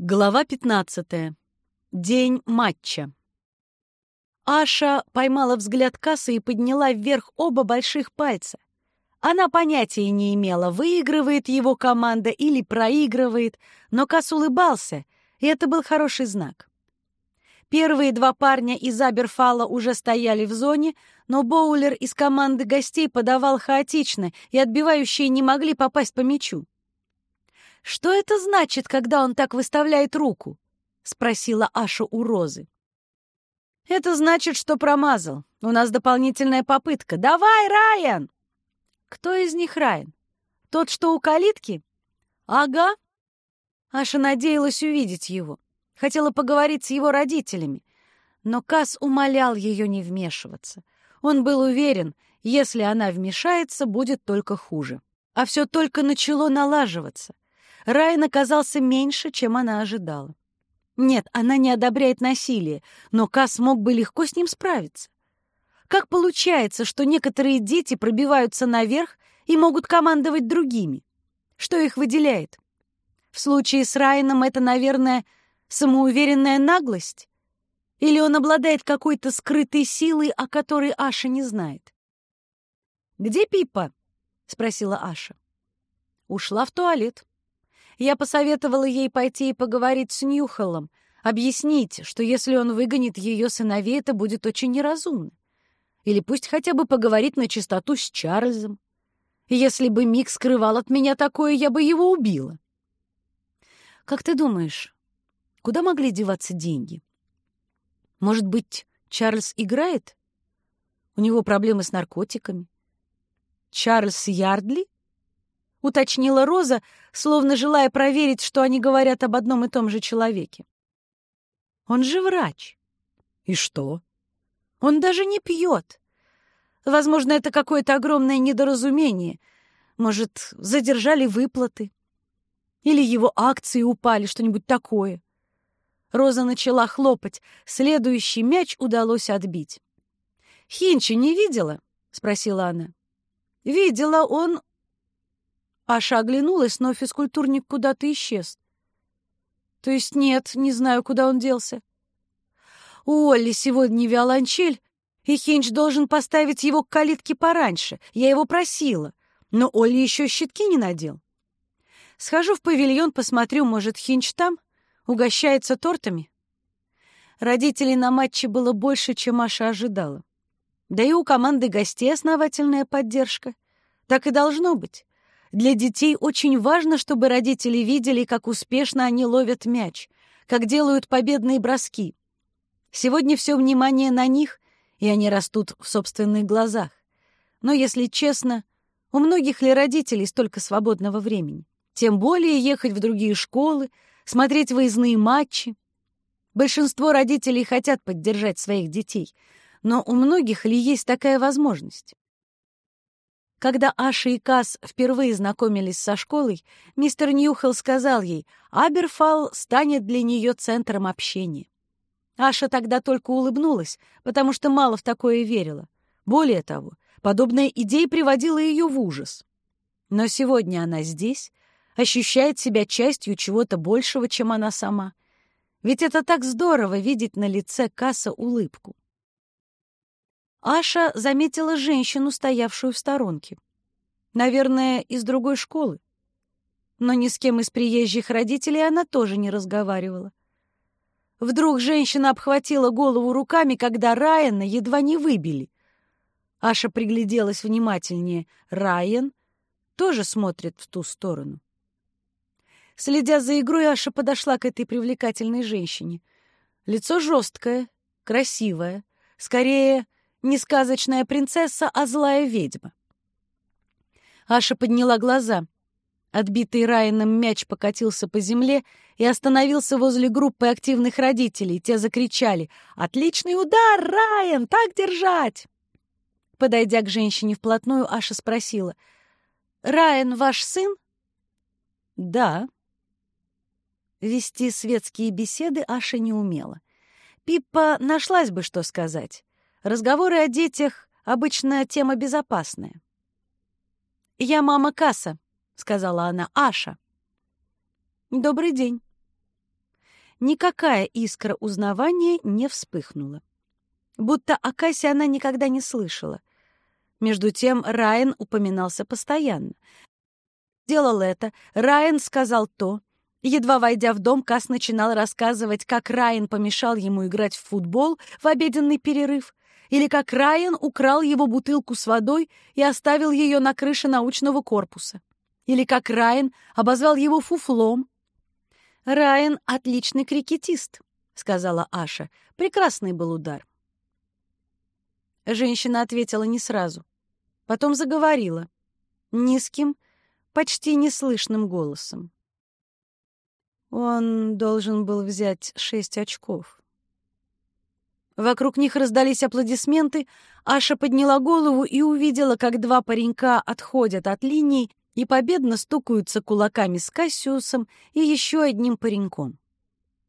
Глава 15. День матча. Аша поймала взгляд кассы и подняла вверх оба больших пальца. Она понятия не имела, выигрывает его команда или проигрывает, но Касс улыбался, и это был хороший знак. Первые два парня из Аберфала уже стояли в зоне, но боулер из команды гостей подавал хаотично, и отбивающие не могли попасть по мячу. «Что это значит, когда он так выставляет руку?» — спросила Аша у Розы. «Это значит, что промазал. У нас дополнительная попытка. Давай, Райан!» «Кто из них Райан? Тот, что у калитки?» «Ага». Аша надеялась увидеть его. Хотела поговорить с его родителями. Но Кас умолял ее не вмешиваться. Он был уверен, если она вмешается, будет только хуже. А все только начало налаживаться — Райан оказался меньше, чем она ожидала. Нет, она не одобряет насилие, но Кас мог бы легко с ним справиться. Как получается, что некоторые дети пробиваются наверх и могут командовать другими? Что их выделяет? В случае с Райаном это, наверное, самоуверенная наглость? Или он обладает какой-то скрытой силой, о которой Аша не знает? «Где Пиппа?» — спросила Аша. Ушла в туалет. Я посоветовала ей пойти и поговорить с Ньюхолом, объяснить, что если он выгонит ее сыновей, это будет очень неразумно. Или пусть хотя бы поговорит на чистоту с Чарльзом. Если бы Мик скрывал от меня такое, я бы его убила. Как ты думаешь, куда могли деваться деньги? Может быть, Чарльз играет? У него проблемы с наркотиками. Чарльз Ярдли — уточнила Роза, словно желая проверить, что они говорят об одном и том же человеке. «Он же врач». «И что?» «Он даже не пьет. Возможно, это какое-то огромное недоразумение. Может, задержали выплаты? Или его акции упали, что-нибудь такое?» Роза начала хлопать. Следующий мяч удалось отбить. «Хинчи не видела?» — спросила она. «Видела, он Аша оглянулась, но физкультурник куда-то исчез. То есть нет, не знаю, куда он делся. У Олли сегодня виолончель, и Хинч должен поставить его к калитке пораньше. Я его просила, но Олли еще щитки не надел. Схожу в павильон, посмотрю, может, Хинч там, угощается тортами. Родителей на матче было больше, чем Маша ожидала. Да и у команды гостей основательная поддержка. Так и должно быть. Для детей очень важно, чтобы родители видели, как успешно они ловят мяч, как делают победные броски. Сегодня все внимание на них, и они растут в собственных глазах. Но, если честно, у многих ли родителей столько свободного времени? Тем более ехать в другие школы, смотреть выездные матчи. Большинство родителей хотят поддержать своих детей, но у многих ли есть такая возможность? Когда Аша и Касс впервые знакомились со школой, мистер Ньюхелл сказал ей, Аберфал станет для нее центром общения. Аша тогда только улыбнулась, потому что мало в такое верила. Более того, подобная идея приводила ее в ужас. Но сегодня она здесь, ощущает себя частью чего-то большего, чем она сама. Ведь это так здорово видеть на лице Касса улыбку. Аша заметила женщину, стоявшую в сторонке. Наверное, из другой школы. Но ни с кем из приезжих родителей она тоже не разговаривала. Вдруг женщина обхватила голову руками, когда Райана едва не выбили. Аша пригляделась внимательнее. Райан тоже смотрит в ту сторону. Следя за игрой, Аша подошла к этой привлекательной женщине. Лицо жесткое, красивое, скорее не сказочная принцесса, а злая ведьма. Аша подняла глаза. Отбитый Райаном мяч покатился по земле и остановился возле группы активных родителей. Те закричали «Отличный удар, Райан! Так держать!» Подойдя к женщине вплотную, Аша спросила «Райан ваш сын?» «Да». Вести светские беседы Аша не умела. Пиппа нашлась бы, что сказать. Разговоры о детях — обычно тема безопасная. «Я мама Касса», — сказала она, — «Аша». «Добрый день». никакая искра узнавания не вспыхнула. Будто о Кассе она никогда не слышала. Между тем Райан упоминался постоянно. Делал это, Райан сказал то. Едва войдя в дом, Кас начинал рассказывать, как Райан помешал ему играть в футбол в обеденный перерыв, или как Райан украл его бутылку с водой и оставил ее на крыше научного корпуса, или как Райан обозвал его фуфлом. «Райан — отличный крикетист», — сказала Аша. «Прекрасный был удар». Женщина ответила не сразу. Потом заговорила. Низким, почти неслышным голосом. Он должен был взять шесть очков. Вокруг них раздались аплодисменты. Аша подняла голову и увидела, как два паренька отходят от линий и победно стукаются кулаками с Кассиусом и еще одним пареньком.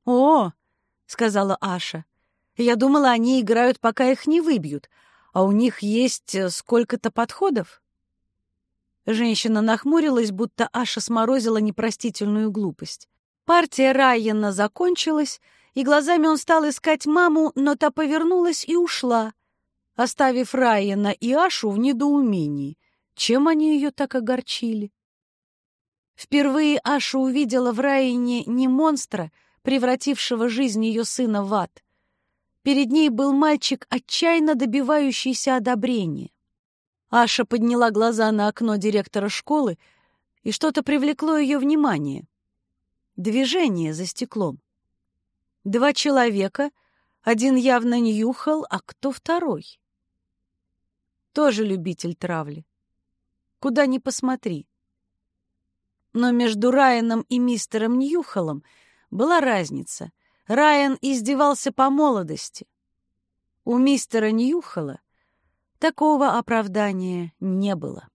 «О!» — сказала Аша. «Я думала, они играют, пока их не выбьют, а у них есть э, сколько-то подходов?» Женщина нахмурилась, будто Аша сморозила непростительную глупость. Партия Райана закончилась, и глазами он стал искать маму, но та повернулась и ушла, оставив Райана и Ашу в недоумении. Чем они ее так огорчили? Впервые Аша увидела в Райане не монстра, превратившего жизнь ее сына в ад, Перед ней был мальчик, отчаянно добивающийся одобрения. Аша подняла глаза на окно директора школы, и что-то привлекло ее внимание. Движение за стеклом. Два человека, один явно нюхал, а кто второй? Тоже любитель травли. Куда ни посмотри. Но между Райаном и мистером Ньюхолом была разница. Райан издевался по молодости. У мистера Ньюхола такого оправдания не было.